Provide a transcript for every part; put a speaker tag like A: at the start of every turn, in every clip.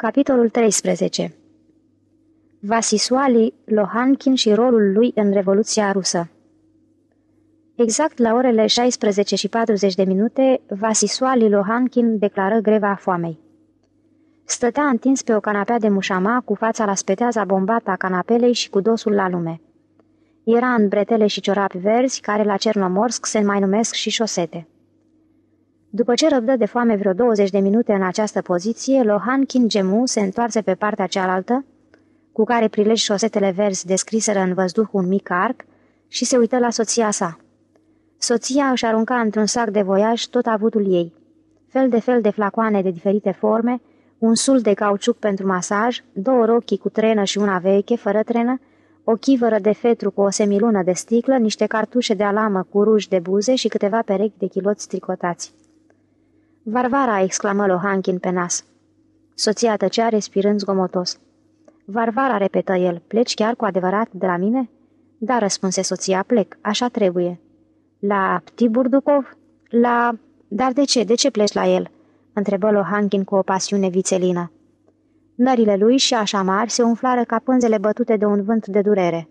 A: Capitolul 13 Vasisuali, Lohankin și rolul lui în Revoluția Rusă Exact la orele 16 și 40 de minute, Vasisuali Lohankin declară greva foamei. Stătea întins pe o canapea de mușama, cu fața la speteaza bombată a canapelei și cu dosul la lume. Era în bretele și ciorapi verzi, care la Cernomorsk se mai numesc și șosete. După ce răbdă de foame vreo 20 de minute în această poziție, Lohankin Gemu se întoarce pe partea cealaltă, cu care prilej șosetele verzi descriseră în văzduh un mic arc, și se uită la soția sa. Soția își arunca într-un sac de voiaj tot avutul ei. Fel de fel de flacoane de diferite forme, un sul de cauciuc pentru masaj, două rochii cu trenă și una veche, fără trenă, o chivără de fetru cu o semilună de sticlă, niște cartușe de alamă cu ruj de buze și câteva perechi de chiloți tricotați. Varvara, exclamă Lohankin pe nas. Soția tăcea respirând zgomotos. Varvara, repetă el, pleci chiar cu adevărat de la mine? Da, răspunse soția, plec, așa trebuie. La Ptiburdukov? La... Dar de ce? De ce pleci la el?" întrebă Lohankin cu o pasiune vițelină. Nările lui și așa mari se umflară ca pânzele bătute de un vânt de durere.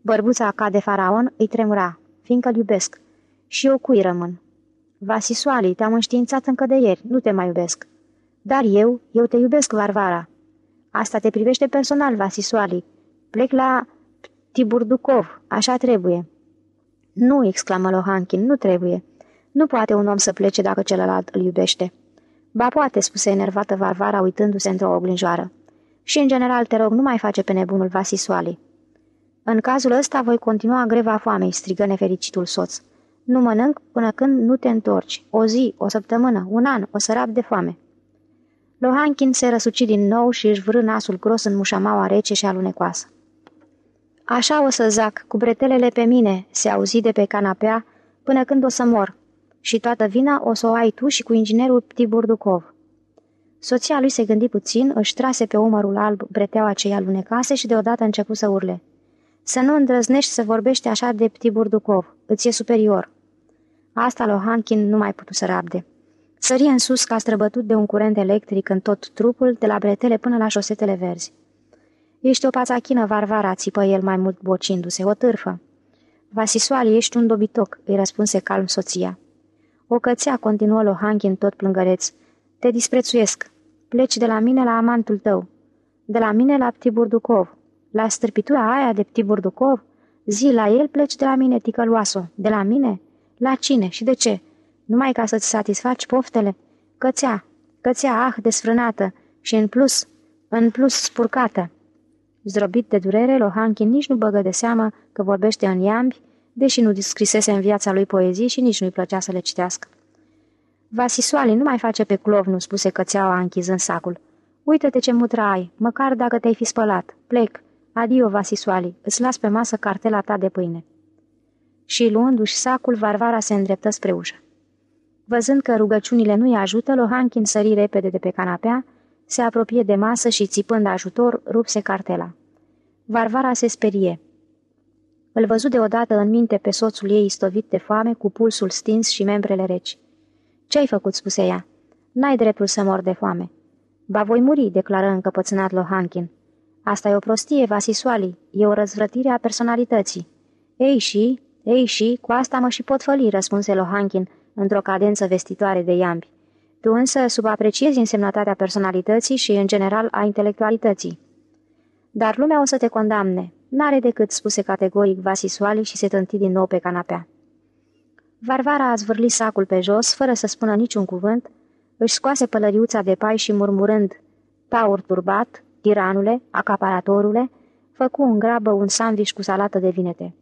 A: Bărbuța ca de faraon îi tremura, fiindcă-l iubesc. Și eu cui rămân? Vasisoali, te-am înștiințat încă de ieri, nu te mai iubesc. Dar eu, eu te iubesc, Varvara. Asta te privește personal, Vasisoali. Plec la Tiburdukov, așa trebuie. Nu, exclamă Lohankin, nu trebuie. Nu poate un om să plece dacă celălalt îl iubește. Ba poate, spuse enervată Varvara uitându-se într-o oglinjoară. Și în general, te rog, nu mai face pe nebunul Vasisoali. În cazul ăsta voi continua greva foamei, strigă nefericitul soț. Nu mănânc până când nu te întorci. O zi, o săptămână, un an, o sărap de foame. Lohankin se răsuci din nou și își vrâ nasul gros în mușamaua rece și alunecoasă. Așa o să zac, cu bretelele pe mine, se auzi de pe canapea, până când o să mor. Și toată vina o să o ai tu și cu inginerul Tiburdukov. Soția lui se gândi puțin, își trase pe umărul alb breteaua cei alunecase și deodată începu să urle. Să nu îndrăznești să vorbești așa de Ptiburdukov, îți e superior. Asta Lohankin nu mai putu să rabde. Sărie în sus ca străbătut de un curent electric în tot trupul, de la bretele până la șosetele verzi. Ești o pațachină, Varvara, țipă el mai mult bocindu-se, o târfă. Vasisoali, ești un dobitoc, îi răspunse calm soția. O cățea, continuă Lohankin tot plângăreț. Te disprețuiesc. Pleci de la mine la amantul tău. De la mine la Ptiburdukov. La stârpitura aia de Ptiburdukov? Zi, la el pleci de la mine, ticăloasă. De la mine? La cine și de ce? Numai ca să-ți satisfaci poftele? Cățea, cățea, ah, desfrânată și în plus, în plus spurcată. Zdrobit de durere, Lohankin nici nu băgă de seamă că vorbește în iambi, deși nu scrisese în viața lui poezii și nici nu-i plăcea să le citească. Vasisoali nu mai face pe clov, nu spuse cățeaua închizând sacul. Uită-te ce mutră ai, măcar dacă te-ai fi spălat. Plec. Adio, Vasisoali, îți las pe masă cartela ta de pâine și, luându-și sacul, Varvara se îndreptă spre ușă. Văzând că rugăciunile nu-i ajută, Lohankin sări repede de pe canapea, se apropie de masă și, țipând ajutor, rupse cartela. Varvara se sperie. Îl văzut deodată în minte pe soțul ei istovit de foame, cu pulsul stins și membrele reci. Ce-ai făcut?" spuse ea. N-ai dreptul să mor de foame." Ba voi muri," declară încăpățânat Lohankin. Asta e o prostie, Vasisoali, e o răzvrătire a personalității." Ei și, ei și, cu asta mă și pot făli, răspunse Lohankin într-o cadență vestitoare de iambi. Tu însă subapreciezi însemnătatea personalității și, în general, a intelectualității. Dar lumea o să te condamne. N-are decât, spuse categoric Vasisuali și se tânti din nou pe canapea. Varvara a zvârlit sacul pe jos, fără să spună niciun cuvânt, își scoase pălăriuța de pai și murmurând, taur turbat, tiranule, acaparatorule, făcu în grabă un sandwich cu salată de vinete.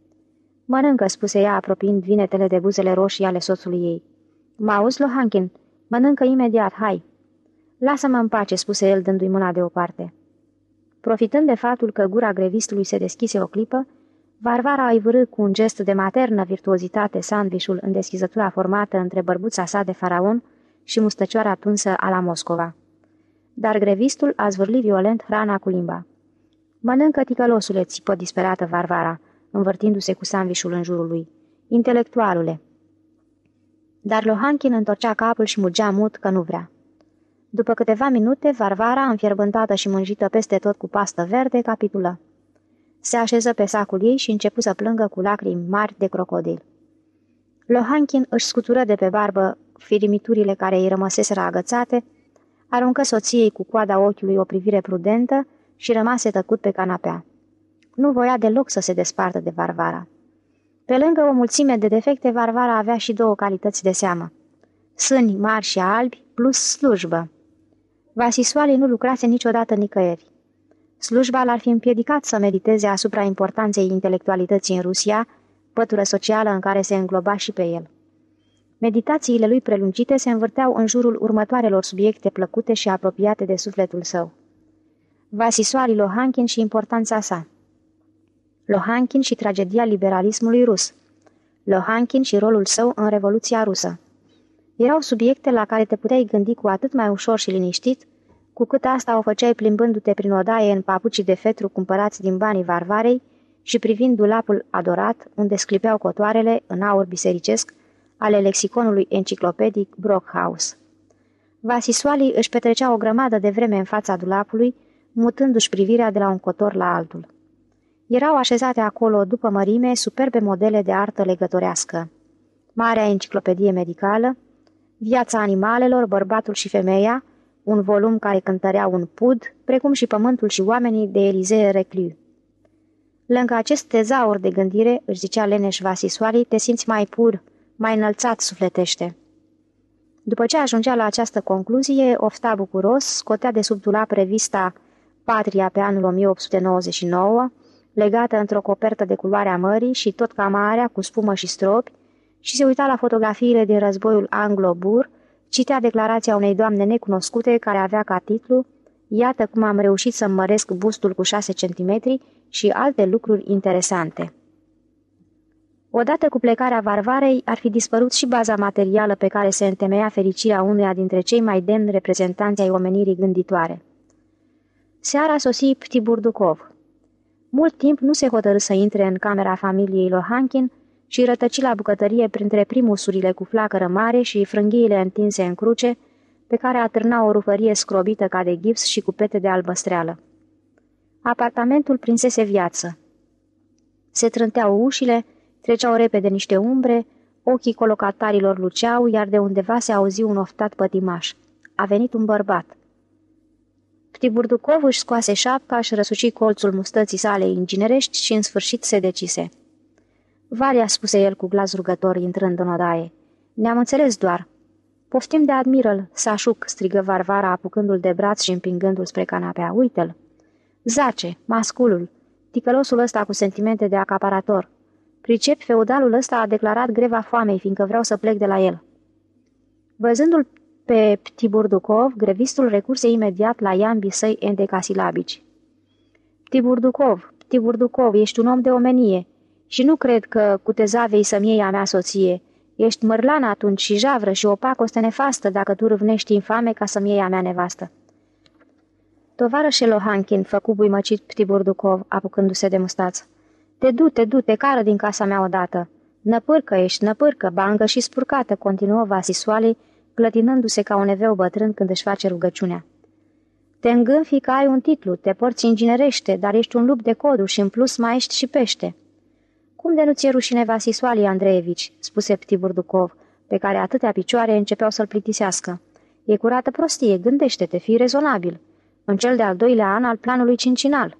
A: Mănâncă, spuse ea, apropiind vinetele de buzele roșii ale soțului ei. Mă auzi, Lohankin? Mănâncă imediat, hai!" Lasă-mă în pace," spuse el, dându-i mâna deoparte. Profitând de faptul că gura grevistului se deschise o clipă, Varvara îi vârâ cu un gest de maternă virtuozitate sandvișul în deschizătura formată între bărbuța sa de faraon și mustăcioara tunsă a la Moscova. Dar grevistul a zvârlit violent hrana cu limba. Mănâncă, ticălosule, țipă disperată Varvara, învârtindu-se cu sandvișul în jurul lui. Intelectualule. Dar Lohankin întorcea capul și mugea mut că nu vrea. După câteva minute, Varvara, înfierbântată și mânjită peste tot cu pastă verde, capitulă. Se așeză pe sacul ei și începu să plângă cu lacrimi mari de crocodil. Lohankin își scutură de pe barbă firimiturile care îi rămăseseră agățate, aruncă soției cu coada ochiului o privire prudentă și rămase tăcut pe canapea. Nu voia deloc să se despartă de Varvara. Pe lângă o mulțime de defecte, Varvara avea și două calități de seamă. Sâni mari și albi, plus slujbă. Vasisoali nu lucrase niciodată nicăieri. Slujba l-ar fi împiedicat să mediteze asupra importanței intelectualității în Rusia, pătură socială în care se îngloba și pe el. Meditațiile lui prelungite se învârteau în jurul următoarelor subiecte plăcute și apropiate de sufletul său. Vasisoali Lohankin și importanța sa Lohankin și tragedia liberalismului rus Lohankin și rolul său în Revoluția rusă Erau subiecte la care te puteai gândi cu atât mai ușor și liniștit, cu cât asta o făceai plimbându-te prin odaie în papucii de fetru cumpărați din banii varvarei și privind dulapul adorat, unde sclipeau cotoarele, în aur bisericesc, ale lexiconului enciclopedic Brockhaus. Vasisoalii își petrecea o grămadă de vreme în fața dulapului, mutându-și privirea de la un cotor la altul. Erau așezate acolo, după mărime, superbe modele de artă legătorească. Marea enciclopedie medicală, Viața animalelor, bărbatul și femeia, un volum care cântărea un pud, precum și pământul și oamenii de Elisee Recliu. Lângă acest tezaur de gândire, își zicea Leneș Vasisoali, te simți mai pur, mai înălțat sufletește. După ce ajungea la această concluzie, ofta bucuros, scotea de sub dulap revista Patria pe anul 1899, legată într-o copertă de culoarea mării și tot camarea cu spumă și stropi, și se uita la fotografiile din războiul anglo-bur, citea declarația unei doamne necunoscute care avea ca titlu Iată cum am reușit să măresc bustul cu 6 cm și alte lucruri interesante. Odată cu plecarea Varvarei, ar fi dispărut și baza materială pe care se întemeia fericirea unuia dintre cei mai demni reprezentanți ai omenirii gânditoare. Seara sosi Ptiburdukov. Mult timp nu se hotărâ să intre în camera familiei Lohankin și rătăci la bucătărie printre primusurile cu flacără mare și frânghiile întinse în cruce, pe care atârna o rufărie scrobită ca de gips și cu pete de albăstreală. Apartamentul prinsese viață. Se trânteau ușile, treceau repede niște umbre, ochii colocatarilor luceau, iar de undeva se auzi un oftat pătimaș. A venit un bărbat. Ptiburducov își scoase șapca, și răsuci colțul mustății sale inginerești și în sfârșit se decise. Valia, spuse el cu glas rugător, intrând în odaie. Ne-am înțeles doar. Poftim de admirăl, Sașuc, strigă Varvara, apucându-l de braț și împingându-l spre canapea. Uite-l! Zace, masculul, ticălosul ăsta cu sentimente de acaparator. Pricep, feudalul ăsta a declarat greva foamei, fiindcă vreau să plec de la el. Văzându-l pe Ptiburdukov, grevistul recurse imediat la iambii săi endecasilabici. Ptiburdukov, Ptiburdukov, ești un om de omenie. Și nu cred că cu tezavei să-mi iei a mea soție. Ești mărlan atunci și javră și opacostă nefastă dacă tu râvnești infame ca să-mi iei a mea nevastă. Tovarășe Lohankin, făcu buimăcit Ptiburdukov, apucându-se de mustață. Te du, te du, te cară din casa mea odată. Năpârcă ești, năpârcă, bangă și spurcată, continuă Vasisoali, clătinându-se ca un eveu bătrân când își face rugăciunea. Te îngânfi că ai un titlu, te porți inginerește, dar ești un lup de codru și în plus mai ești și pește. Cum de nu ți-e rușine Vasiswali Andreevici?" spuse Ptiburdukov, pe care atâtea picioare începeau să-l plictisească. E curată prostie, gândește-te, fii rezonabil. În cel de-al doilea an al planului cincinal."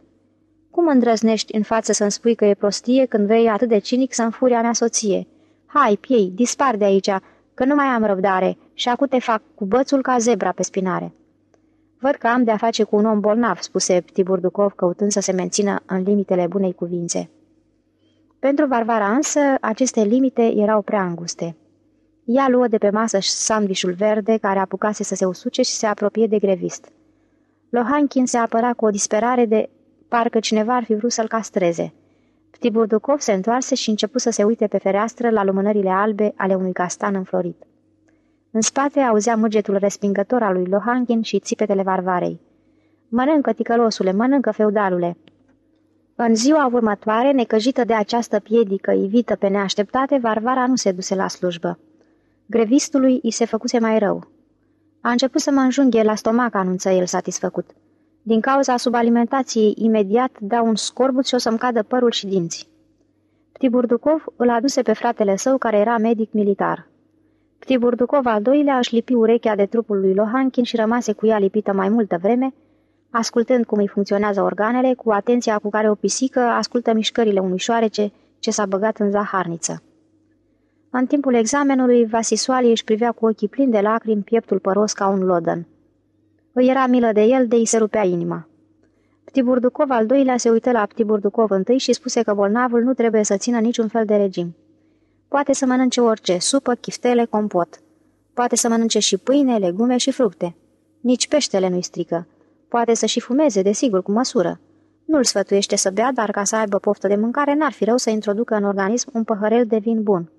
A: Cum îndrăznești în față să-mi spui că e prostie când vei atât de cinic să înfuria mea soție? Hai, piei, dispar de aici, că nu mai am răbdare și acum te fac cu bățul ca zebra pe spinare." Văd că am de-a face cu un om bolnav," spuse Ptiburdukov, căutând să se mențină în limitele bunei cuvințe. Pentru Varvara însă, aceste limite erau prea înguste. Ea luă de pe masă sandvișul verde, care apucase să se usuce și se apropie de grevist. Lohankin se apăra cu o disperare de parcă cineva ar fi vrut să-l castreze. Ptiburdukov se întoarse și începu să se uite pe fereastră la lumânările albe ale unui castan înflorit. În spate auzea mugetul respingător al lui Lohankin și țipetele varvarei. Mănâncă, ticălosule, mănâncă, feudalule!" În ziua următoare, necăjită de această piedică ivită pe neașteptate, Varvara nu se duse la slujbă. Grevistului îi se făcuse mai rău. A început să mă înjunghe la stomac, anunță el satisfăcut. Din cauza subalimentației, imediat dau un scorbut și o să-mi cadă părul și dinții. Ptiburdukov îl aduse pe fratele său, care era medic militar. Ptiburdukov al doilea își lipi urechea de trupul lui Lohankin și rămase cu ea lipită mai multă vreme, ascultând cum îi funcționează organele, cu atenția cu care o pisică ascultă mișcările unui șoarece ce s-a băgat în zaharniță. În timpul examenului, Vasisoali își privea cu ochii plini de lacrimi pieptul păros ca un lodăn. Îi era milă de el, de îi se rupea inima. Ptiburdukov al doilea se uită la Ptiburdukov întâi și spuse că bolnavul nu trebuie să țină niciun fel de regim. Poate să mănânce orice, supă, chiftele, compot. Poate să mănânce și pâine, legume și fructe. Nici peștele nu-i strică. Poate să și fumeze, desigur, cu măsură. Nu-l sfătuiește să bea, dar ca să aibă poftă de mâncare, n-ar fi rău să introducă în organism un păhărel de vin bun.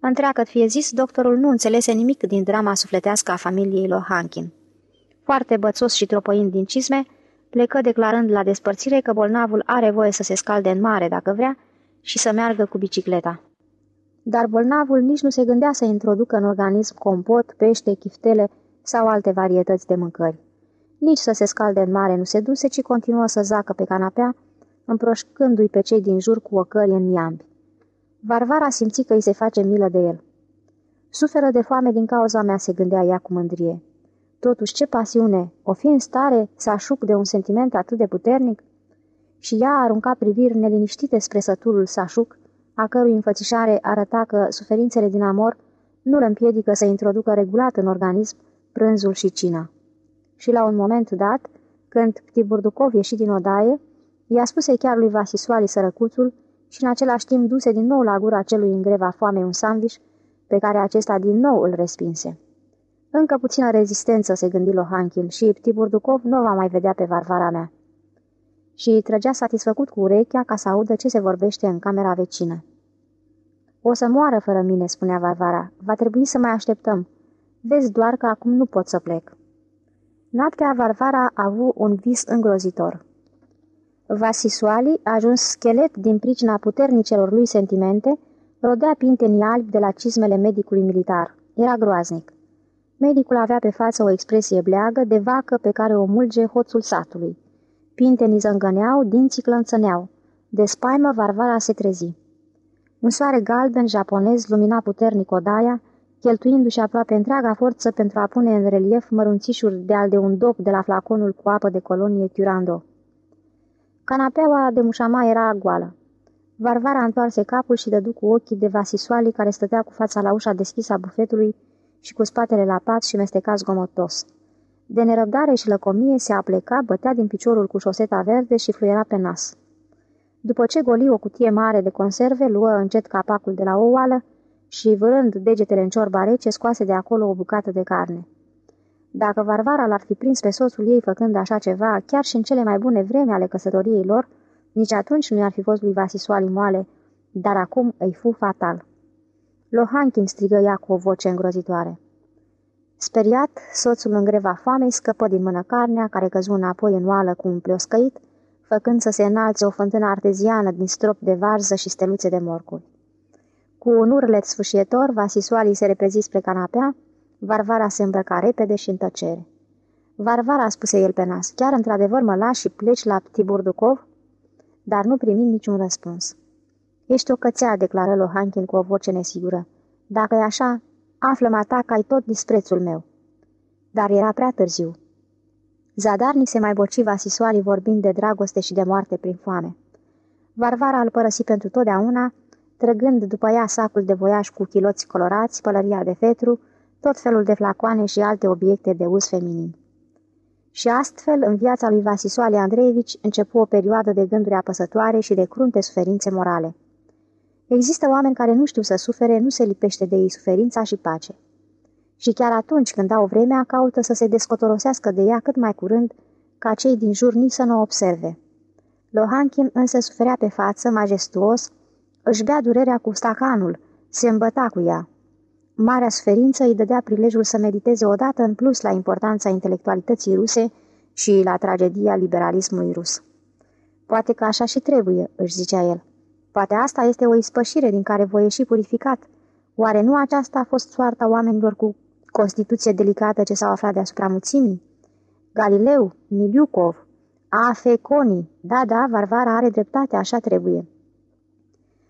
A: Întreagăt fie zis, doctorul nu înțelese nimic din drama sufletească a familiei Lohankin. Foarte bățos și tropăind din cizme, plecă declarând la despărțire că bolnavul are voie să se scalde în mare dacă vrea și să meargă cu bicicleta. Dar bolnavul nici nu se gândea să introducă în organism compot, pește, chiftele sau alte varietăți de mâncări. Nici să se scalde în mare nu se duse, ci continuă să zacă pe canapea, împroșcându-i pe cei din jur cu ocări în iambi. Varvara simți că îi se face milă de el. Suferă de foame din cauza mea, se gândea ea cu mândrie. Totuși, ce pasiune! O fi în stare să așuc de un sentiment atât de puternic? Și ea arunca priviri neliniștite spre săturul Sașuc, a cărui înfățișare arăta că suferințele din amor nu îl împiedică să introducă regulat în organism prânzul și cina. Și la un moment dat, când Ptiburdukov ieși din odaie, i-a spus chiar lui Vasisoali sărăcuțul și în același timp duse din nou la gura celui în greva foamei un sandwich pe care acesta din nou îl respinse. Încă puțină rezistență, se gândi Lohankin, și Tiburdukov nu va mai vedea pe Varvara mea. Și trăgea satisfăcut cu urechea ca să audă ce se vorbește în camera vecină. O să moară fără mine, spunea Varvara. Va trebui să mai așteptăm. Vezi doar că acum nu pot să plec. Noaptea Varvara a avut un vis îngrozitor. Vasisuali, ajuns schelet din pricina puternicelor lui sentimente, rodea pintenii albi de la cizmele medicului militar. Era groaznic. Medicul avea pe față o expresie bleagă de vacă pe care o mulge hoțul satului. Pintenii zângăneau, dinții clănțăneau. De spaimă, Varvara se trezi. Un soare galben japonez lumina puternic odaia, cheltuindu-și aproape întreaga forță pentru a pune în relief mărunțișuri de al de un dop de la flaconul cu apă de colonie Turando. Canapeaua de mușama era goală. Varvara întoarse capul și dădu cu ochii de Vasisoali care stătea cu fața la ușa deschisă a bufetului și cu spatele la pat și mesteca zgomotos. De nerăbdare și lăcomie se apleca, bătea din piciorul cu șoseta verde și fluiera pe nas. După ce goli o cutie mare de conserve, luă încet capacul de la o oală și, vârând degetele în ciorba rece, scoase de acolo o bucată de carne. Dacă Varvara l-ar fi prins pe soțul ei făcând așa ceva, chiar și în cele mai bune vreme ale căsătoriei lor, nici atunci nu i-ar fi fost lui Vasisoali moale, dar acum îi fu fatal. Lohankin strigă ea cu o voce îngrozitoare. Speriat, soțul în greva foamei scăpă din mână carnea, care căzu înapoi în oală cu un plioscăit, făcând să se înalțe o fântână arteziană din strop de varză și steluțe de morcuri. Cu un urlet sfâșietor, Vasisoalii se repezi spre canapea, Varvara se îmbrăca repede și în tăcere. Varvara, spuse el pe nas, chiar într-adevăr mă lași și pleci la Tiburdukov? Dar nu primi niciun răspuns. Ești o cățea, declară Lohankin cu o voce nesigură. Dacă e așa, află-mă ta că ai tot disprețul meu. Dar era prea târziu. Zadarnic se mai boci Vasisoalii vorbind de dragoste și de moarte prin foame. Varvara îl părăsi pentru totdeauna, trăgând după ea sacul de voiaj cu chiloți colorați, pălăria de fetru, tot felul de flacoane și alte obiecte de uz feminin. Și astfel, în viața lui Vasisoale Andreevici începu o perioadă de gânduri apăsătoare și de crunte suferințe morale. Există oameni care nu știu să sufere, nu se lipește de ei suferința și pace. Și chiar atunci când au vremea, caută să se descotorosească de ea cât mai curând, ca cei din jur nici să nu observe. Lohankin însă suferea pe față, majestuos, își bea durerea cu stacanul, se îmbăta cu ea. Marea suferință îi dădea prilejul să mediteze odată în plus la importanța intelectualității ruse și la tragedia liberalismului rus. Poate că așa și trebuie, își zicea el. Poate asta este o ispășire din care voi ieși purificat. Oare nu aceasta a fost soarta oamenilor cu constituție delicată ce s-au aflat deasupra mulțimii? Galileu, Miliukov, Afe Coni, da, da, Varvara are dreptate, așa trebuie.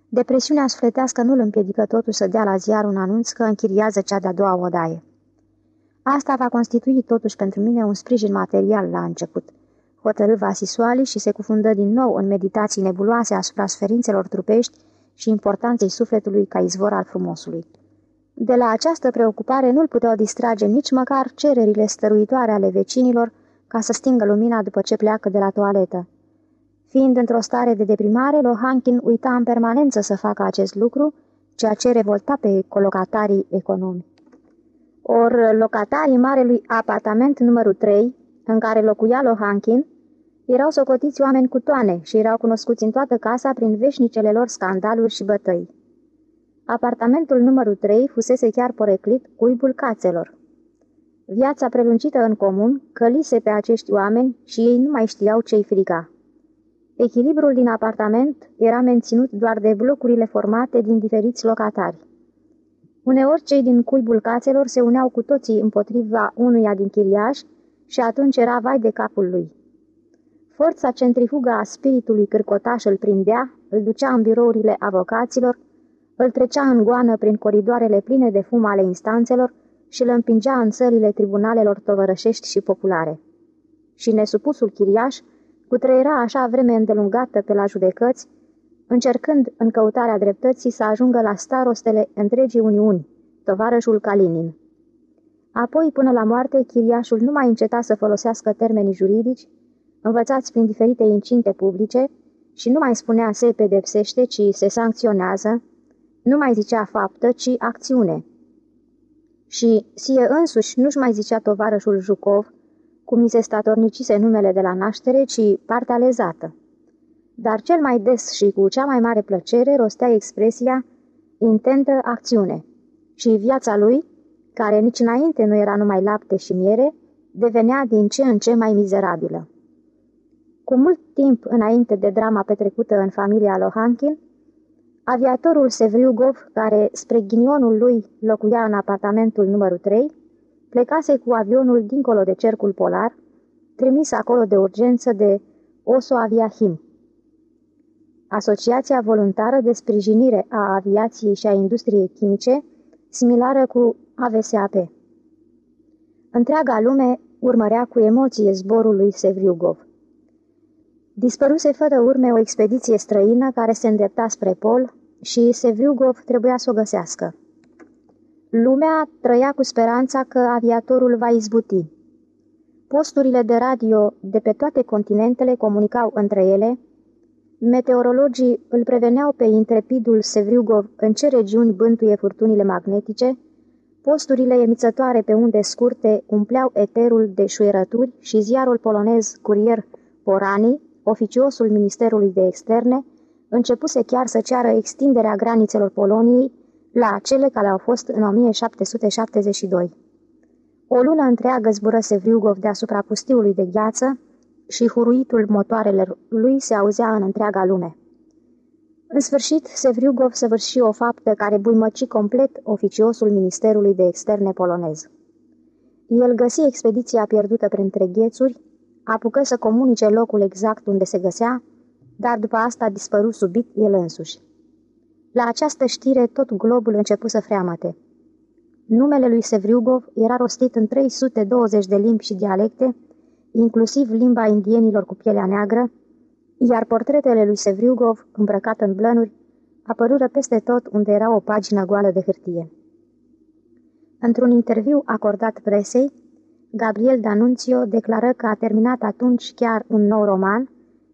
A: Depresiunea sufletească nu îl împiedică totuși să dea la ziar un anunț că închiriază cea de-a doua odaie. Asta va constitui totuși pentru mine un sprijin material la început. Hotărâ Vasisuali și se cufundă din nou în meditații nebuloase asupra suferințelor trupești și importanței sufletului ca izvor al frumosului. De la această preocupare nu-l puteau distrage nici măcar cererile stăruitoare ale vecinilor ca să stingă lumina după ce pleacă de la toaletă. Fiind într-o stare de deprimare, Lohankin uita în permanență să facă acest lucru, ceea ce revolta pe colocatarii economi. Or, locatarii marelui apartament numărul 3, în care locuia Lohankin, erau socotiți oameni cu toane și erau cunoscuți în toată casa prin veșnicele lor scandaluri și bătăi. Apartamentul numărul 3 fusese chiar poreclit cuibul cațelor. Viața prelungită în comun călise pe acești oameni și ei nu mai știau ce-i friga. Echilibrul din apartament era menținut doar de blocurile formate din diferiți locatari. Uneori cei din cuibul cațelor se uneau cu toții împotriva unuia din chiriași și atunci era vai de capul lui. Forța centrifugă a spiritului cârcotaș îl prindea, îl ducea în birourile avocaților, îl trecea în goană prin coridoarele pline de fum ale instanțelor și îl împingea în țările tribunalelor tovărășești și populare. Și nesupusul chiriaș cutreiera așa vreme îndelungată pe la judecăți, încercând în căutarea dreptății să ajungă la starostele întregii Uniuni, tovarășul Kalinin. Apoi, până la moarte, chiriașul nu mai înceta să folosească termenii juridici, învățați prin diferite incinte publice, și nu mai spunea se pedepsește, ci se sancționează, nu mai zicea faptă, ci acțiune. Și sie însuși nu-și mai zicea tovarășul Jucov, cum i se statornicise numele de la naștere, ci partea lezată. Dar cel mai des și cu cea mai mare plăcere rostea expresia intentă acțiune și viața lui, care nici înainte nu era numai lapte și miere, devenea din ce în ce mai mizerabilă. Cu mult timp înainte de drama petrecută în familia Lohankin, aviatorul Sevriugov, care spre ghinionul lui locuia în apartamentul numărul 3, plecase cu avionul dincolo de cercul polar, trimis acolo de urgență de Oso Aviahim. Asociația voluntară de sprijinire a aviației și a industriei chimice, similară cu AVSAP. Întreaga lume urmărea cu emoție zborul lui Sevriugov. Dispăruse fără urme o expediție străină care se îndrepta spre pol și Sevriugov trebuia să o găsească. Lumea trăia cu speranța că aviatorul va izbuti. Posturile de radio de pe toate continentele comunicau între ele, meteorologii îl preveneau pe intrepidul Sevriugov în ce regiuni bântuie furtunile magnetice, posturile emițătoare pe unde scurte umpleau eterul de șuierături și ziarul polonez Curier Porani, oficiosul Ministerului de Externe, începuse chiar să ceară extinderea granițelor Poloniei la cele care au fost în 1772. O lună întreagă zbură Sevriugov deasupra pustiului de gheață și huruitul motoarelor lui se auzea în întreaga lume. În sfârșit, Sevriugov săvârși o faptă care buimăci complet oficiosul Ministerului de Externe polonez. El găsi expediția pierdută printre ghețuri, apucă să comunice locul exact unde se găsea, dar după asta a dispărut subit el însuși. La această știre tot globul început să freamăte. Numele lui Sevriugov era rostit în 320 de limbi și dialecte, inclusiv limba indienilor cu pielea neagră, iar portretele lui Sevriugov, îmbrăcat în blănuri, apărură peste tot unde era o pagină goală de hârtie. Într-un interviu acordat presei, Gabriel D'Annunzio declară că a terminat atunci chiar un nou roman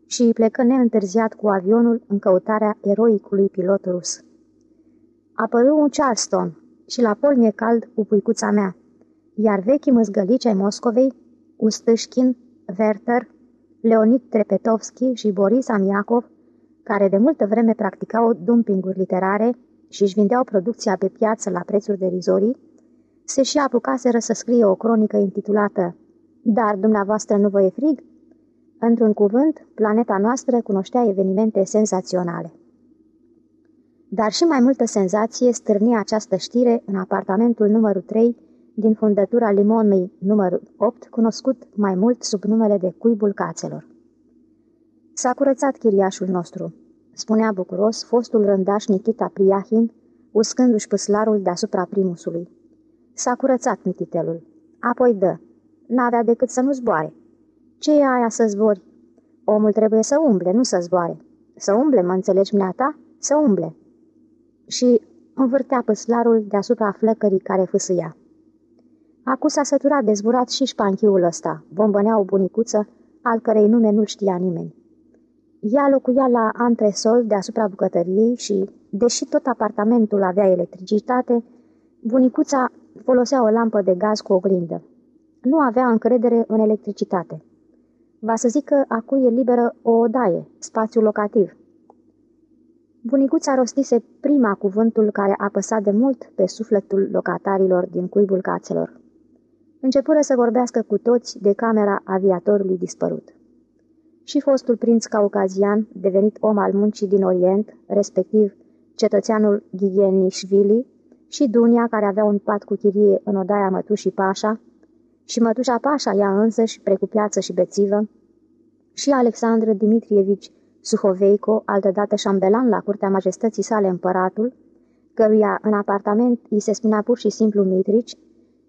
A: și plecă neîntârziat cu avionul în căutarea eroicului pilot rus. Apăru un Charleston și la pol mi cald cu puicuța mea, iar vechii măzgălici ai Moscovei, Ustâșchin, Werther, Leonid Trepetovski și Boris Amiakov, care de multă vreme practicau dumpinguri literare și își vindeau producția pe piață la prețuri derizorii, se și apucaseră să scrie o cronică intitulată Dar dumneavoastră nu vă e frig? Într-un cuvânt, planeta noastră cunoștea evenimente senzaționale. Dar și mai multă senzație stârni această știre în apartamentul numărul 3 din fundătura limonului numărul 8, cunoscut mai mult sub numele de cuibul cațelor. S-a curățat chiriașul nostru, spunea bucuros fostul rândaș Nikita Priahin, uscându-și păslarul deasupra primusului. S-a curățat mititelul. Apoi dă. N-avea decât să nu zboare. Ce e aia să zbori? Omul trebuie să umble, nu să zboare. Să umble, mă înțelegi, ta? Să umble. Și învârtea păslarul deasupra flăcării care fâsâia. Acu s-a săturat de zburat și șpanchiul ăsta, bombănea o bunicuță, al cărei nume nu știa nimeni. Ea locuia la antresol deasupra bucătăriei și, deși tot apartamentul avea electricitate, bunicuța folosea o lampă de gaz cu oglindă. Nu avea încredere în electricitate. Va să zic că acu e liberă o odaie, spațiu locativ. Bunicuța rostise prima cuvântul care a păsat de mult pe sufletul locatarilor din cuibul cațelor. Începură să vorbească cu toți de camera aviatorului dispărut. Și fostul prinț caucazian, devenit om al muncii din Orient, respectiv cetățeanul Ghienișvili, și Dunia, care avea un pat cu chirie în odaia mătușii Pașa, și mătușa Pașa ea însăși, precupiață și bețivă, și Alexandru Dimitrievici Suhoveico, altădată șambelan la curtea majestății sale împăratul, căruia în apartament îi se spunea pur și simplu Mitrici,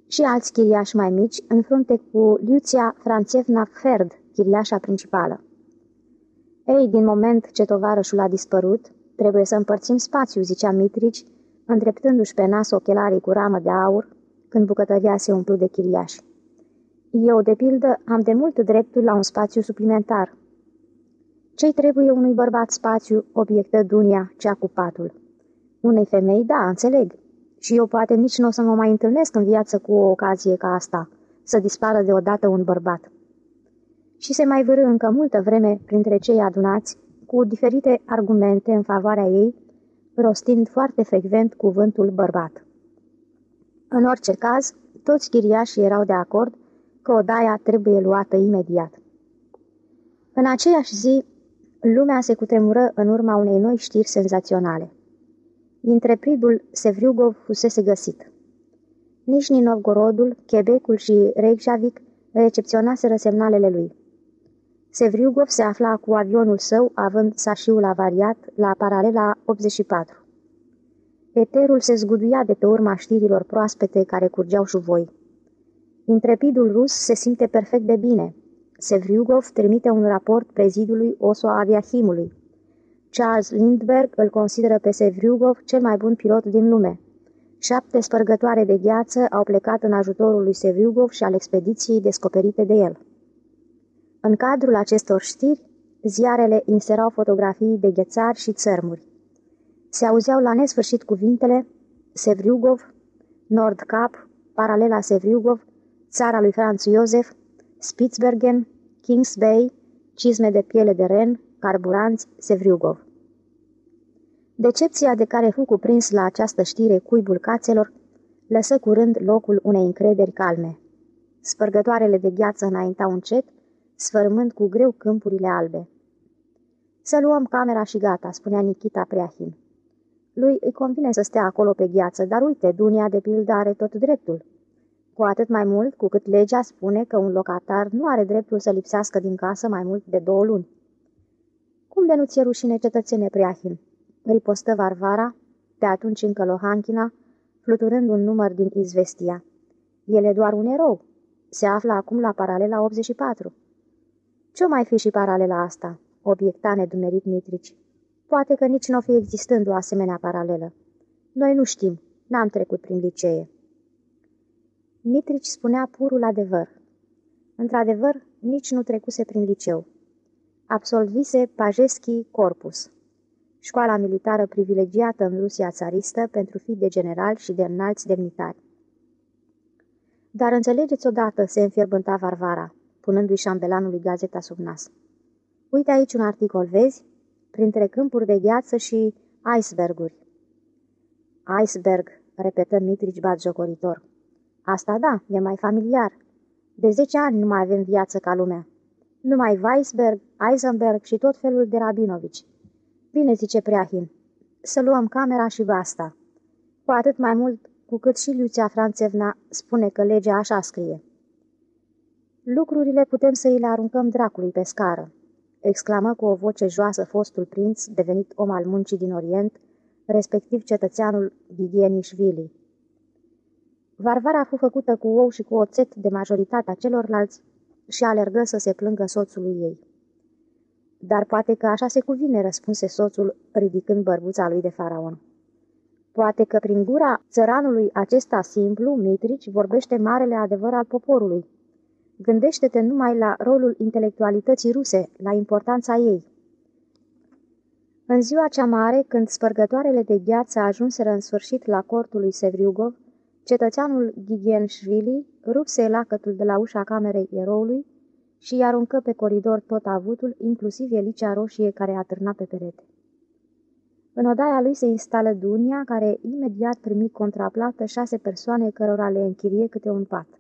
A: și alți chiriași mai mici, în frunte cu Liuția Franțevna Ferd, chiriașa principală. Ei, din moment ce tovarășul a dispărut, trebuie să împărțim spațiu, zicea Mitrici, îndreptându-și pe nas ochelarii cu ramă de aur, când bucătăria se umplu de chiriași. Eu, de pildă, am de mult dreptul la un spațiu suplimentar. Ce-i trebuie unui bărbat spațiu, obiectă Dunia, cea cu patul? Unei femei, da, înțeleg. Și eu poate nici nu o să mă mai întâlnesc în viață cu o ocazie ca asta, să dispară deodată un bărbat. Și se mai vârâ încă multă vreme printre cei adunați, cu diferite argumente în favoarea ei, rostind foarte frecvent cuvântul bărbat. În orice caz, toți chiriașii erau de acord că odaia trebuie luată imediat. În aceeași zi, lumea se cutremură în urma unei noi știri senzaționale. Intrepridul Sevriugov fusese găsit. Nici Novgorodul, Quebecul și Reykjavik recepționaseră semnalele lui. Sevriugov se afla cu avionul său, având sașiul avariat, la paralela 84. Eterul se zguduia de pe urma știrilor proaspete care curgeau șuvoi. Intrepidul rus se simte perfect de bine. Sevriugov trimite un raport prezidului Oso Aviahimului. Charles Lindbergh îl consideră pe Sevriugov cel mai bun pilot din lume. Șapte spărgătoare de gheață au plecat în ajutorul lui Sevriugov și al expediției descoperite de el. În cadrul acestor știri, ziarele inserau fotografii de ghețari și țărmuri. Se auzeau la nesfârșit cuvintele Sevriugov, Nordcap, paralela Sevriugov, țara lui Franz Iosef, Spitsbergen, Kings Bay, cizme de piele de ren, carburanți, Sevriugov. Decepția de care fu cuprins la această știre cuibul cațelor lăsă curând locul unei încrederi calme. Spărgătoarele de gheață înaintau încet, sfărâmând cu greu câmpurile albe. Să luăm camera și gata, spunea Nikita Preahin. Lui îi convine să stea acolo pe gheață, dar uite, Dunia de pildă are tot dreptul. Cu atât mai mult cu cât legea spune că un locatar nu are dreptul să lipsească din casă mai mult de două luni. Cum de nu ți-e rușine, cetățene Preahin? Ripostă Varvara, pe atunci încă Lohanchina, fluturând un număr din Izvestia. El e doar un erou. Se află acum la paralela 84. Ce mai fi și paralela asta? Obiecta nedumerit Mitrici. Poate că nici nu o fi existând o asemenea paralelă. Noi nu știm, n-am trecut prin licee. Mitrici spunea purul adevăr. Într-adevăr, nici nu trecuse prin liceu. Absolvise Pajeschi Corpus, școala militară privilegiată în Rusia țaristă pentru fi de general și de înalți demnitari. Dar înțelegeți odată, se înfierbânta Varvara, punându-i șambelanului gazeta sub nas. Uite aici un articol, vezi? Printre câmpuri de gheață și iceberguri. Iceberg, repetă Mitrici batjocoritor. Asta da, e mai familiar. De zece ani nu mai avem viață ca lumea. Numai Weisberg, Eisenberg și tot felul de Rabinovici. Bine, zice Preahin, să luăm camera și basta. Cu atât mai mult cu cât și Lucia Franțevna spune că legea așa scrie. Lucrurile putem să îi le aruncăm dracului pe scară, exclamă cu o voce joasă fostul prinț, devenit om al muncii din Orient, respectiv cetățeanul Ghigienișvili. Varvara a fost făcută cu ou și cu oțet de majoritatea celorlalți și alergă să se plângă soțului ei. Dar poate că așa se cuvine, răspunse soțul, ridicând bărbuța lui de faraon. Poate că prin gura țăranului acesta simplu, Mitrici, vorbește marele adevăr al poporului. Gândește-te numai la rolul intelectualității ruse, la importanța ei. În ziua cea mare, când spărgătoarele de gheață ajunseră în sfârșit la cortul lui Sevriugov, cetățeanul Gigenșvili rupse lacătul de la ușa camerei eroului și îi aruncă pe coridor tot avutul, inclusiv elicea roșie care atârna pe perete. În odaia lui se instală Dunia, care imediat primi contraplată șase persoane cărora le închirie câte un pat.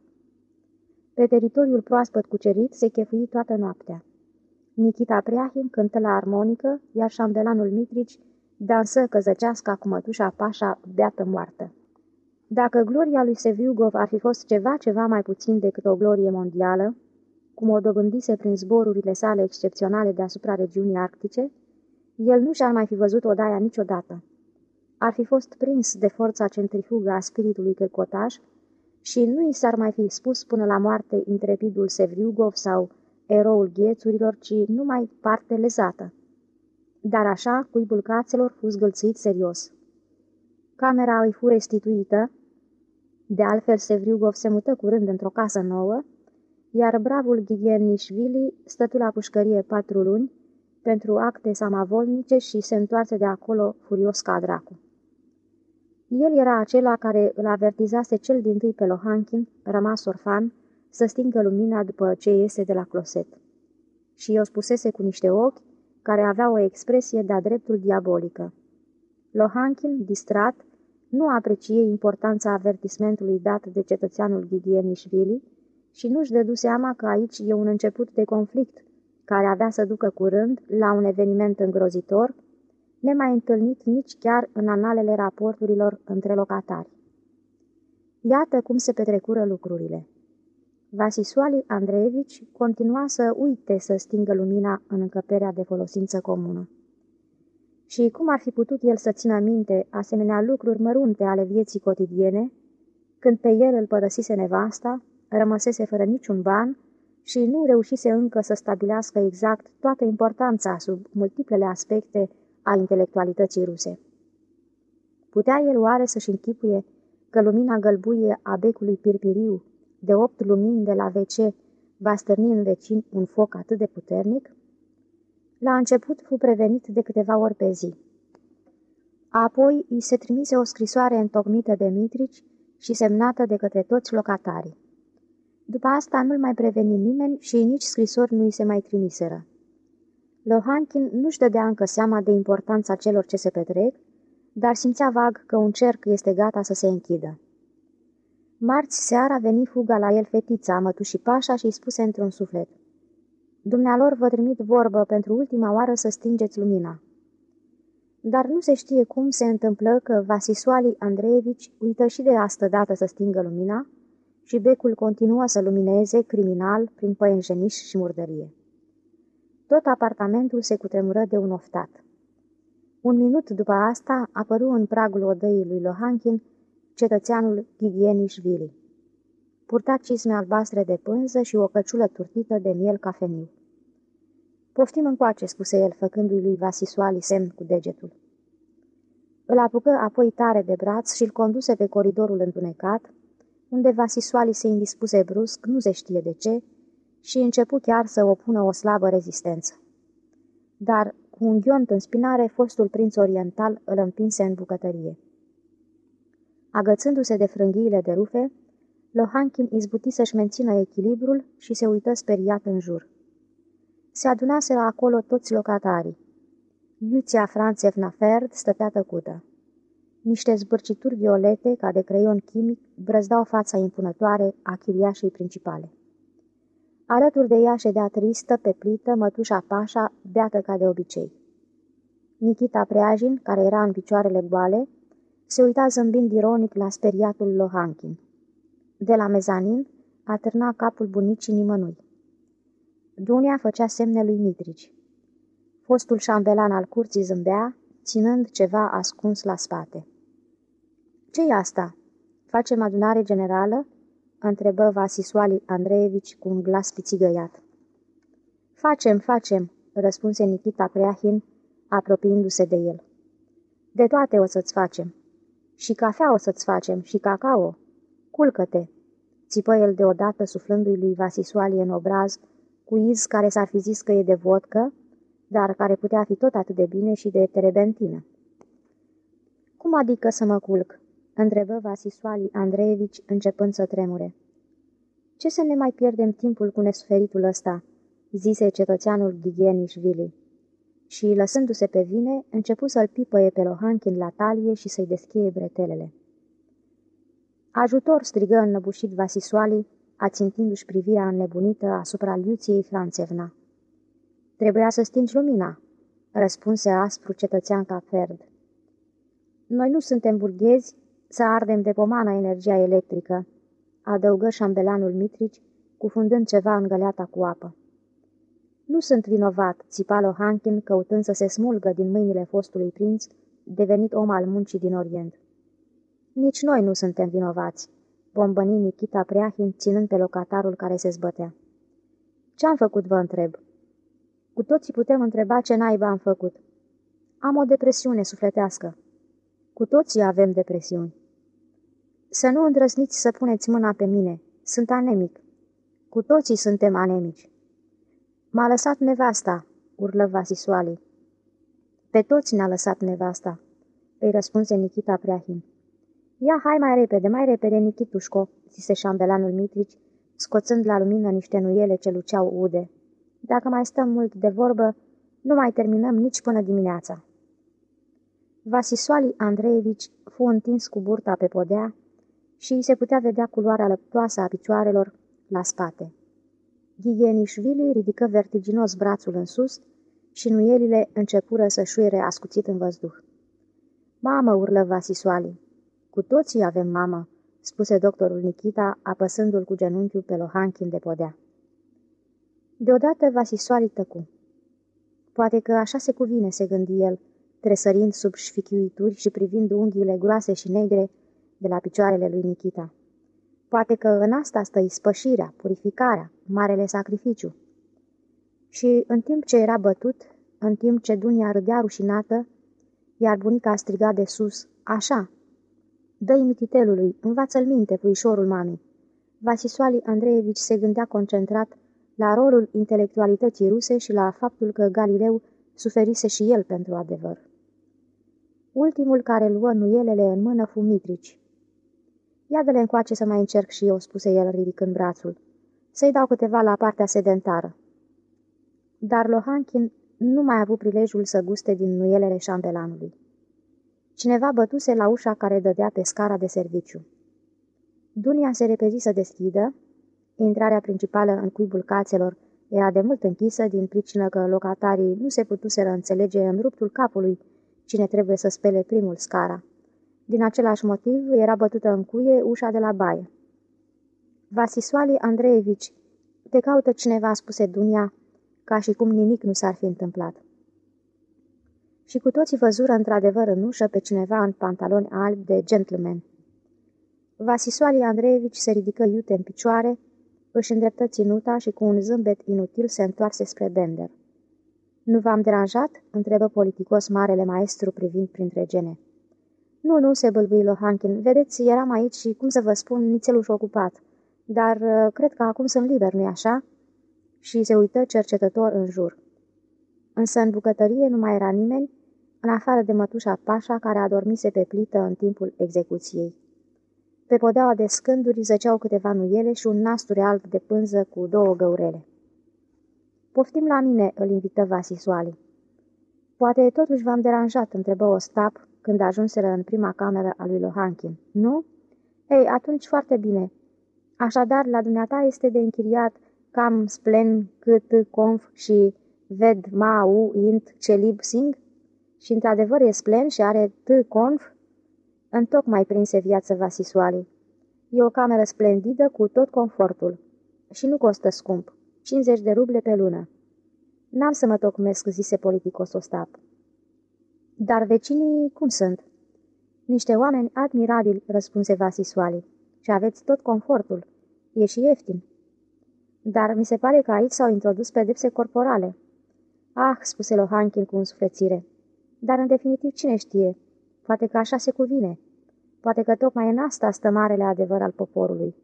A: Pe teritoriul proaspăt cucerit se chefui toată noaptea. Nikita Preahin cântă la armonică, iar șambelanul Mitrici dansă căzăcească cu mătușa Pașa, beată moartă. Dacă gloria lui Seviugov ar fi fost ceva, ceva mai puțin decât o glorie mondială, cum o dobândise prin zborurile sale excepționale deasupra regiunii arctice, el nu și-ar mai fi văzut odaia niciodată. Ar fi fost prins de forța centrifugă a spiritului călcotaș și nu i s-ar mai fi spus până la moarte intrepidul Sevriugov sau eroul ghețurilor, ci numai parte lezată. Dar așa, cuibul cațelor fu zgâlțit serios. Camera îi fu restituită, de altfel Sevriugov se mută curând într-o casă nouă, iar bravul Nișvili stătu la pușcărie patru luni pentru acte samavolnice și se întoarce de acolo furios ca dracu. El era acela care îl avertizase cel din tâi pe Lohankin, rămas orfan, să stingă lumina după ce iese de la closet. Și o spusese cu niște ochi care avea o expresie de-a dreptul diabolică. Lohankin, distrat, nu aprecie importanța avertismentului dat de cetățeanul Ghigienișvili și nu-și dădu seama că aici e un început de conflict, care avea să ducă curând la un eveniment îngrozitor, nemai întâlnit nici chiar în analele raporturilor între locatari. Iată cum se petrecură lucrurile. Vasisuali Andreevici continua să uite să stingă lumina în încăperea de folosință comună. Și cum ar fi putut el să țină minte asemenea lucruri mărunte ale vieții cotidiene, când pe el îl părăsise nevasta, rămăsese fără niciun ban și nu reușise încă să stabilească exact toată importanța sub multiplele aspecte a intelectualității ruse. Putea el oare să-și închipuie că lumina gălbuie a becului pirpiriu, de opt lumini de la WC, va stârni în vecin un foc atât de puternic? La început fu prevenit de câteva ori pe zi. Apoi îi se trimise o scrisoare întocmită de Mitrici și semnată de către toți locatarii. După asta nu-l mai preveni nimeni și nici scrisori nu îi se mai trimiseră. Lohankin nu-și dădea încă seama de importanța celor ce se petrec, dar simțea vag că un cerc este gata să se închidă. Marți seara veni fuga la el fetița, mătușii Pașa și îi spuse într-un suflet. Dumnealor vă trimit vorbă pentru ultima oară să stingeți lumina. Dar nu se știe cum se întâmplă că Vasisoali Andreevici uită și de astă dată să stingă lumina și becul continuă să lumineze criminal prin păienjeniș și murdărie. Tot apartamentul se cutremură de un oftat. Un minut după asta apăru în pragul odăii lui Lohankin cetățeanul Ghigienișvili. Purta cisme albastre de pânză și o căciulă turtită de miel cafeniu. Poftim încoace, spuse el, făcându-i lui Vasisoali semn cu degetul. Îl apucă apoi tare de braț și îl conduse pe coridorul întunecat, unde Vasisoali se indispuse brusc, nu se știe de ce, și începu chiar să opună o slabă rezistență. Dar, cu un ghiont în spinare, fostul prinț oriental îl împinse în bucătărie. Agățându-se de frânghiile de rufe, Lohankin izbuti să-și mențină echilibrul și se uită speriat în jur. Se adunaseră acolo toți locatarii. Iuția Franțevna Ferd stătea tăcută. Niște zbârcituri violete, ca de creion chimic, brăzdau fața impunătoare a chiriașei principale. Alături de ea ședea tristă, pe plită, mătușa Pașa, beată ca de obicei. Nikita Preajin, care era în picioarele goale, Se uita zâmbind ironic la speriatul Lohankin. De la mezanin atârna capul bunicii nimănui. Dunia făcea semne lui Mitrici. Fostul șambelan al curții zâmbea, ținând ceva ascuns la spate. Ce-i asta? Facem adunare generală?" Întrebă Vasisoali Andreevici cu un glas pițigăiat. Facem, facem," răspunse Nikita Preahin, apropiindu-se de el. De toate o să-ți facem. Și cafea o să-ți facem, și cacao. Culcă-te!" țipă el deodată suflându-i lui Vasisoali în obraz, cu iz care s-ar fi zis că e de vodcă, dar care putea fi tot atât de bine și de terebentină. Cum adică să mă culc?" Întrebă Vasisoali Andreevici, începând să tremure. Ce să ne mai pierdem timpul cu nesuferitul ăsta?" zise cetățeanul Ghighenișvili. Și, lăsându-se pe vine, începu să-l pipăie pe Lohankin la talie și să-i deschie bretelele. Ajutor, strigă înnăbușit Vasisoali, ațintindu-și privirea înnebunită asupra Liuției Franțevna. Trebuia să stingi lumina, răspunse aspru cetățean ca Ferd. Noi nu suntem burghezi să ardem de pomană energia electrică, adăugă șambelanul Mitrici, cufundând ceva în găleata cu apă. Nu sunt vinovat, țipa Lohankin, căutând să se smulgă din mâinile fostului prinț, devenit om al muncii din Orient. Nici noi nu suntem vinovați, bombăni Nikita Preahin, ținând pe locatarul care se zbătea. Ce-am făcut, vă întreb? Cu toții putem întreba ce naiba am făcut. Am o depresiune sufletească. Cu toții avem depresiuni. Să nu îndrăzniți să puneți mâna pe mine. Sunt anemic. Cu toții suntem anemici. M-a lăsat nevasta, urlă Vasisoali. Pe toți ne-a lăsat nevasta, îi răspunse Nikita Preahin. Ia, hai mai repede, mai repede, Nikitușco, zise șambelanul Mitrici, scoțând la lumină niște nuiele ce luceau ude. Dacă mai stăm mult de vorbă, nu mai terminăm nici până dimineața. Vasisoali Andreevici fu întins cu burta pe podea și îi se putea vedea culoarea lăptoasă a picioarelor la spate. Ghighenișvili ridică vertiginos brațul în sus și nuielile începură să șuire ascuțit în văzduh. Mamă, urlă Vasisoali. Cu toții avem mamă, spuse doctorul Nikita, apăsându-l cu genunchiul pe Lohankin de podea. Deodată Vasisoali tăcu. Poate că așa se cuvine, se gândi el, tresărind sub șfichiuituri și privind unghiile groase și negre de la picioarele lui Nikita. Poate că în asta stă ispășirea, purificarea, marele sacrificiu. Și în timp ce era bătut, în timp ce Dunia râdea rușinată, iar bunica a strigat de sus, așa, dă-i mititelului, învață-l minte, puișorul mamei. Vasisoali Andreevici se gândea concentrat la rolul intelectualității ruse și la faptul că Galileu suferise și el pentru adevăr. Ultimul care luă nuielele în mână fu Mitrici. Ia de-le încoace să mai încerc și eu, spuse el ridicând brațul. Să-i dau câteva la partea sedentară. Dar Lohankin nu mai a avut prilejul să guste din nuielele șambelanului. Cineva bătuse la ușa care dădea pe scara de serviciu. Dunia se repezi să deschidă. Intrarea principală în cuibul cațelor era de mult închisă din pricină că locatarii nu se putuseră înțelege în ruptul capului cine trebuie să spele primul scara. Din același motiv era bătută în cuie ușa de la baie. Vasisoali Andreevici, te caută cineva, spuse Dunia, ca și cum nimic nu s-ar fi întâmplat. Și cu toții văzură într-adevăr în ușă pe cineva în pantaloni albi de gentleman. Vasisoali Andreevici se ridică iute în picioare, își îndreptă ținuta și cu un zâmbet inutil se întoarse spre Bender. Nu v-am deranjat?" întrebă politicos marele maestru privind printre gene. Nu, nu, se bâlbâi Lohankin. Vedeți, eram aici și, cum să vă spun, nițeluș ocupat. Dar uh, cred că acum sunt liber, nu-i așa?" Și se uită cercetător în jur. Însă în bucătărie nu mai era nimeni, în afară de mătușa Pașa, care adormise pe plită în timpul execuției. Pe podeaua de scânduri zăceau câteva nuiele și un nasture alb de pânză cu două găurele. Poftim la mine," îl invită Vasisoali. Poate totuși v-am deranjat," întrebă Ostap, când ajunseră în prima cameră a lui Lohankin. Nu? Ei, atunci foarte bine. Așadar, la dumneata este de închiriat cam splen cât conf și ved ma u int celib sing? Și într-adevăr e splen și are t conf? Întocmai prinse viață Vasisoali. E o cameră splendidă cu tot confortul. Și nu costă scump. 50 de ruble pe lună. N-am să mă tocmesc, zise politicos Ostap. Dar vecinii cum sunt? Niște oameni admirabili, răspunse Vasisoali. Și aveți tot confortul. E și ieftin. Dar mi se pare că aici s-au introdus pedepse corporale. Ah, spuse Lohankin cu însuflețire. Dar în definitiv cine știe? Poate că așa se cuvine. Poate că tocmai în asta stă marele adevăr al poporului.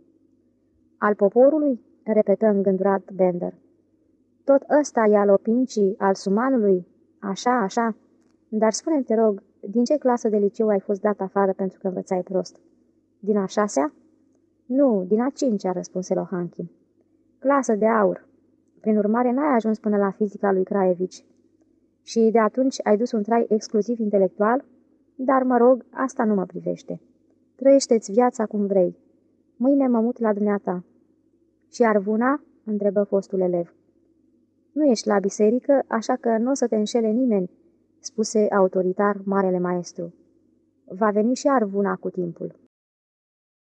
A: Al poporului? repetă îngândurat Bender. Tot ăsta e al opincii, al sumanului? Așa, așa. Dar spune te rog, din ce clasă de liceu ai fost dat afară pentru că învățai prost? Din a șasea? Nu, din a cincea, răspunse Lohankin. Clasă de aur. Prin urmare, n-ai ajuns până la fizica lui Craevici. Și de atunci ai dus un trai exclusiv intelectual? Dar, mă rog, asta nu mă privește. Trăiește-ți viața cum vrei. Mâine mă mut la dumneata. Și Arvuna? întrebă fostul elev. Nu ești la biserică, așa că nu o să te înșele nimeni, spuse autoritar marele maestru. Va veni și Arvuna cu timpul.